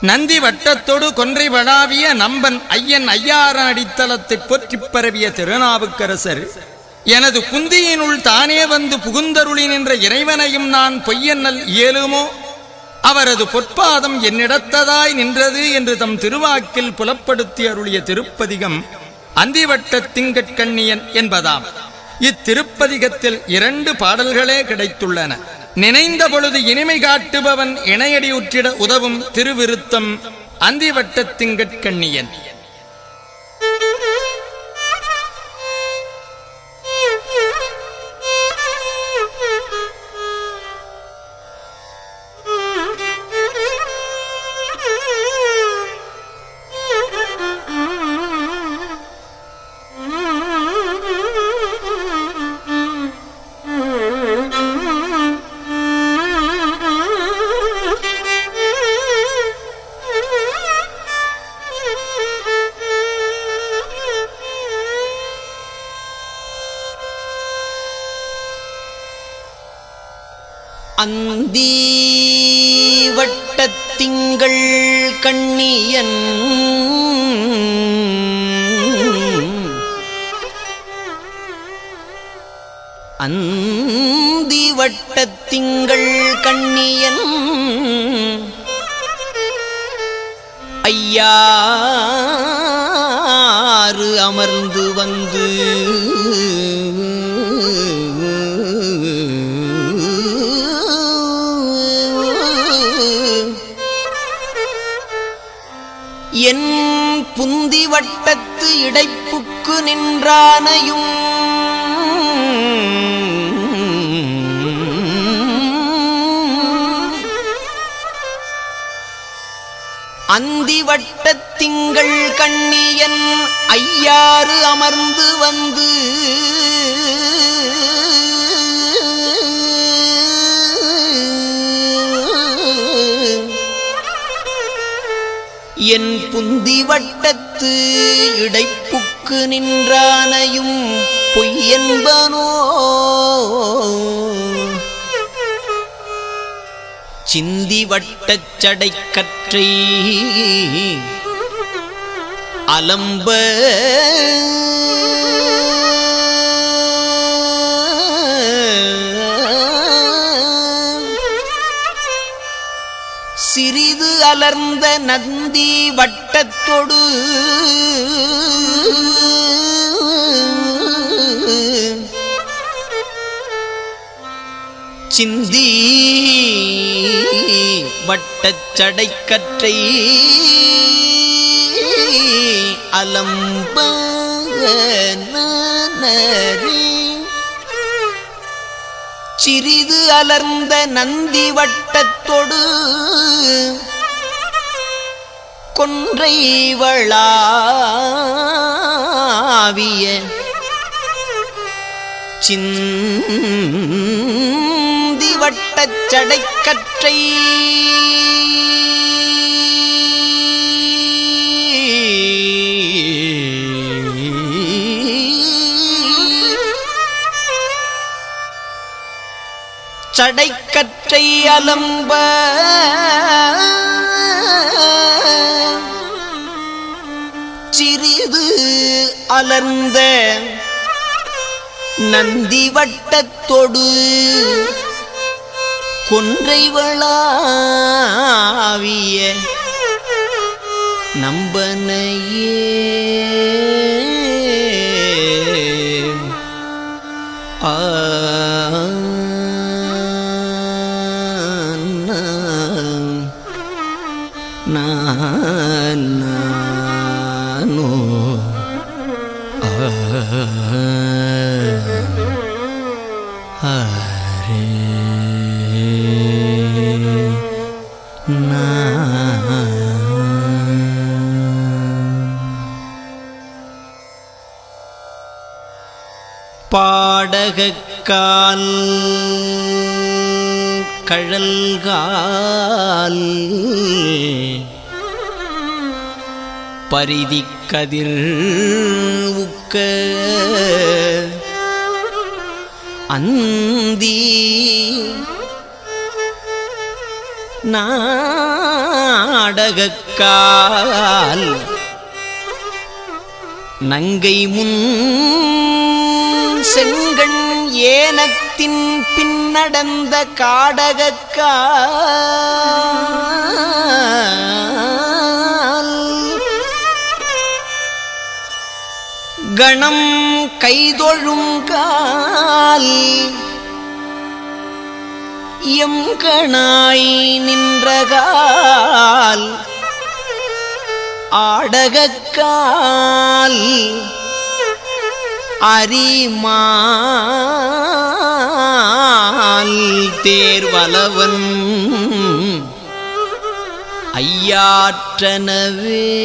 நந்தி வட்டத்தொடு கொன்றை வடாவிய நம்பன் ஐயன் ஐயாரன் அடித்தளத்தைப் போற்றி பரவிய திருநாவுக்கரசர் எனது குந்தியினுள் தானே வந்து புகுந்தருளி நின்ற இறைவனையும் நான் பொய்யன்னல் இயலுமோ? அவரது பொற்பாதம் என்னிடத்ததாய் நின்றது என்று தம் திருவாக்கில் புலப்படுத்தி அருளிய திருப்பதிகம் அந்திவட்ட திங்கட்கண்ணியன் என்பதாம். இத்திருப்பதிகத்தில் இரண்டு பாடல்களே கிடைத்துள்ளன. நினைந்த பொழுது இனிமை காட்டுபவன் இணையடியுற்றிட உதவும் திருவிருத்தம் அந்திவட்ட திங்கட்கண்ணியன் அந்தி வட்டத்திங்கள் கண்ணியன். அந்தி வட்டத்திங்கள் கண்ணியன். ஐயாறு அமர்ந்து வந்து என் புந்தி வட்டத்து இடைப்புக்கு நின்றானையும். அந்தி வட்டத்திங்கள் கண்ணியன் ஐயாறு அமர்ந்து வந்து. என் புந்தி வட்டத்து இடைப்புக்கு நின்றானையும் பொய்யென்பனோ? சிந்தி வட்டச் கற்றை அலம்ப அலர்ந்த நந்தி வட்டத்தொடு. சிந்தி வட்டச்சடைக்கற்றை சடைக்கற்றை அலம்ப சிறிது அலர்ந்த நந்தி வட்டத்தொடு. கொன்றை வளாவிய சிந்தி வட்டச் சடைக்கற்றை சடைக்கற்றை அலம்ப செய்து அலர்ந்த நந்தி வட்டத்தொடு கொன்றை வளாவிய நம்பனையே. ஆ. பாடகக்கால் கழல்கால் பரிதி கதிர் உக்க. அந்தி நாடகக்கால் நங்கை முன் செங்கண் ஏனத்தின் பின்னடந்த காடகக்கால். கணம் கைதொழும் கால். எம் கணாய் நின்றகால் ஆடகக்கால் அரிமால் தேர்வலவன். ஐயாற்றனவே.